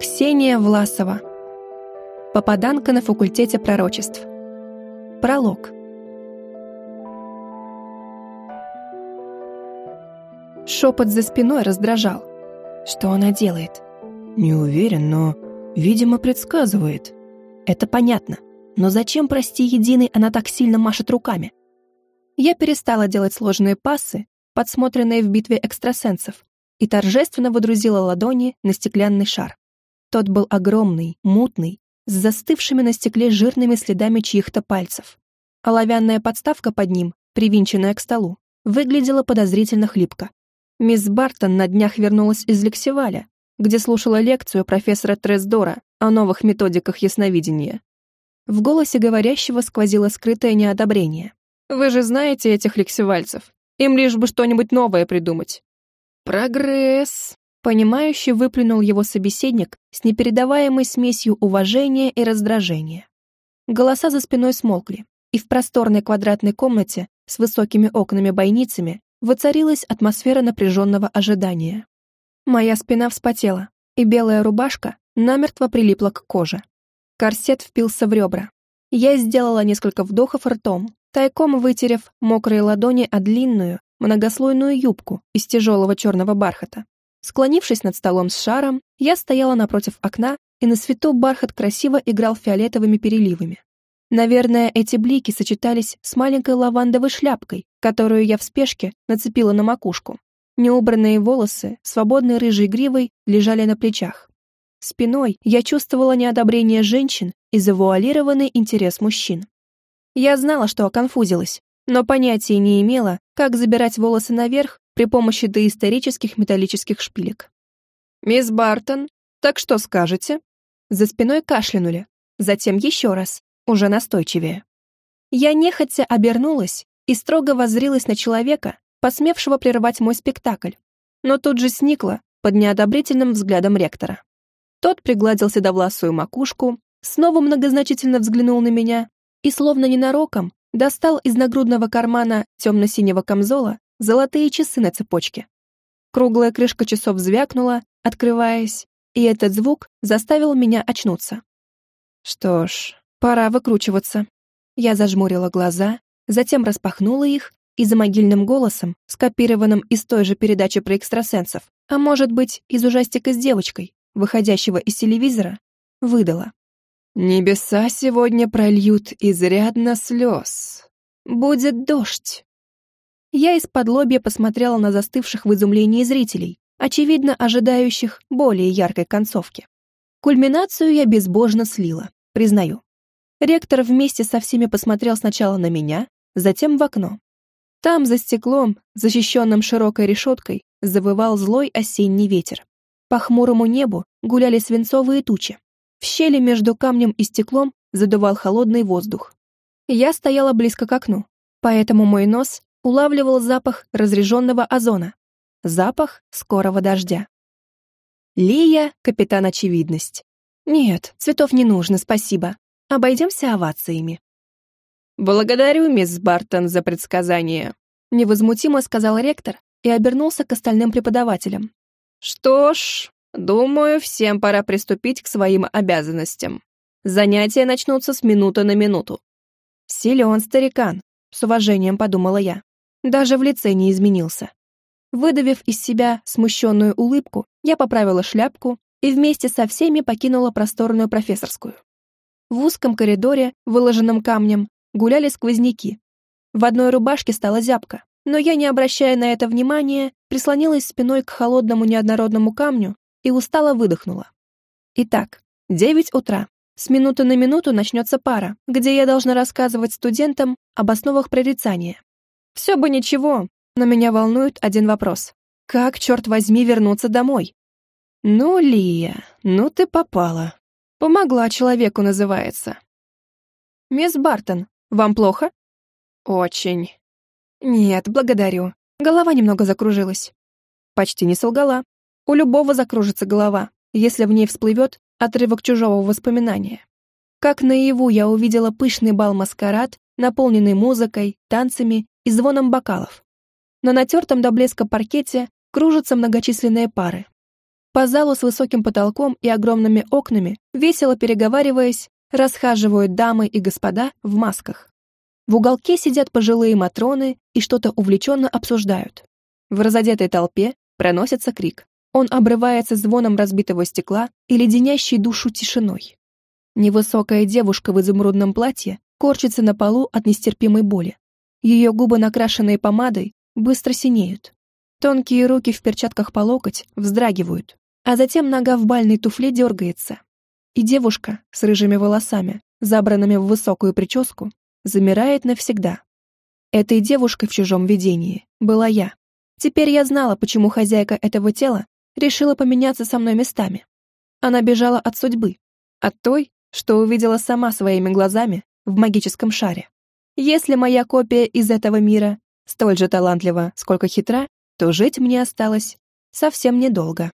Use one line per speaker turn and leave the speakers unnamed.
Ксения Власова. Попаданка на факультете пророчеств. Пролог. Шепот за спиной раздражал. Что она делает?
Не уверен, но, видимо, предсказывает.
Это понятно. Но зачем, прости единый, она так сильно машет руками? Я перестала делать сложные пассы, подсмотренные в битве экстрасенсов, и торжественно водрузила ладони на стеклянный шар. Тот был огромный, мутный, с застывшими на стекле жирными следами чьих-то пальцев. Оловянная подставка под ним, привинченная к столу, выглядела подозрительно хлипко. Мисс Бартон на днях вернулась из Лексиваля, где слушала лекцию профессора Трездора о новых методиках ясновидения. В голосе говорящего сквозило скрытое неодобрение. «Вы же знаете этих лексивальцев. Им лишь бы что-нибудь новое придумать». «Прогресс», Понимающе выплюнул его собеседник с непередаваемой смесью уважения и раздражения. Голоса за спиной смолкли, и в просторной квадратной комнате с высокими окнами-бойницами воцарилась атмосфера напряженного ожидания. Моя спина вспотела, и белая рубашка намертво прилипла к коже. Корсет впился в ребра. Я сделала несколько вдохов ртом, тайком вытерев мокрые ладони о длинную, многослойную юбку из тяжелого черного бархата. Склонившись над столом с шаром, я стояла напротив окна, и на свету бархат красиво играл фиолетовыми переливами. Наверное, эти блики сочетались с маленькой лавандовой шляпкой, которую я в спешке нацепила на макушку. Неубранные волосы, свободной рыжей гривой, лежали на плечах. Спиной я чувствовала неодобрение женщин и завуалированный интерес мужчин. Я знала, что оконфузилась, но понятия не имела, как забирать волосы наверх при помощи доисторических металлических шпилек. «Мисс Бартон, так что скажете?» За спиной кашлянули, затем еще раз, уже настойчивее. Я нехотя обернулась и строго воззрилась на человека, посмевшего прервать мой спектакль, но тут же сникла под неодобрительным взглядом ректора. Тот пригладил седовласую макушку, снова многозначительно взглянул на меня и, словно ненароком, достал из нагрудного кармана темно-синего камзола золотые часы на цепочке. Круглая крышка часов звякнула, открываясь, и этот звук заставил меня очнуться. Что ж, пора выкручиваться. Я зажмурила глаза, затем распахнула их и за могильным голосом, скопированным из той же передачи про экстрасенсов, а может быть, из ужастика с девочкой, выходящего из телевизора, выдала. «Небеса сегодня прольют изрядно слез. Будет дождь». Я из-под лобья посмотрела на застывших в изумлении зрителей, очевидно ожидающих более яркой концовки. Кульминацию я безбожно слила, признаю. Ректор вместе со всеми посмотрел сначала на меня, затем в окно. Там, за стеклом, защищенным широкой решеткой, завывал злой осенний ветер. По хмурому небу гуляли свинцовые тучи. В щели между камнем и стеклом задувал холодный воздух. Я стояла близко к окну, поэтому мой нос улавливал запах разреженного озона, запах скорого дождя. Лия — капитан Очевидность. Нет, цветов не нужно, спасибо. Обойдемся овациями. «Благодарю, мисс Бартон, за предсказание», — невозмутимо сказал ректор и обернулся к остальным преподавателям. «Что ж, думаю, всем пора приступить к своим обязанностям. Занятия начнутся с минуты на минуту». «Силен старикан», — с уважением подумала я. Даже в лице не изменился. Выдавив из себя смущенную улыбку, я поправила шляпку и вместе со всеми покинула просторную профессорскую. В узком коридоре, выложенном камнем, гуляли сквозняки. В одной рубашке стала зябко, но я, не обращая на это внимания, прислонилась спиной к холодному неоднородному камню и устало выдохнула. Итак, девять утра. С минуты на минуту начнется пара, где я должна рассказывать студентам об основах прорицания. Все бы ничего, но меня волнует один вопрос. Как, черт возьми, вернуться домой? Ну, Лия, ну ты попала. Помогла человеку, называется. Мисс Бартон, вам плохо? Очень. Нет, благодарю. Голова немного закружилась. Почти не солгала. У любого закружится голова, если в ней всплывет отрывок чужого воспоминания. Как наяву я увидела пышный бал-маскарад, наполненный музыкой, танцами и звоном бокалов. На натертом до блеска паркете кружатся многочисленные пары. По залу с высоким потолком и огромными окнами, весело переговариваясь, расхаживают дамы и господа в масках. В уголке сидят пожилые матроны и что-то увлеченно обсуждают. В разодетой толпе проносится крик. Он обрывается звоном разбитого стекла и леденящей душу тишиной. Невысокая девушка в изумрудном платье корчится на полу от нестерпимой боли. Ее губы, накрашенные помадой, быстро синеют. Тонкие руки в перчатках по локоть вздрагивают, а затем нога в бальной туфле дергается. И девушка с рыжими волосами, забранными в высокую прическу, замирает навсегда. Этой девушкой в чужом видении была я. Теперь я знала, почему хозяйка этого тела решила поменяться со мной местами. Она бежала от судьбы, от той, что увидела сама своими глазами в магическом шаре. Если моя копия из этого мира столь же талантлива, сколько хитра, то жить мне осталось совсем недолго.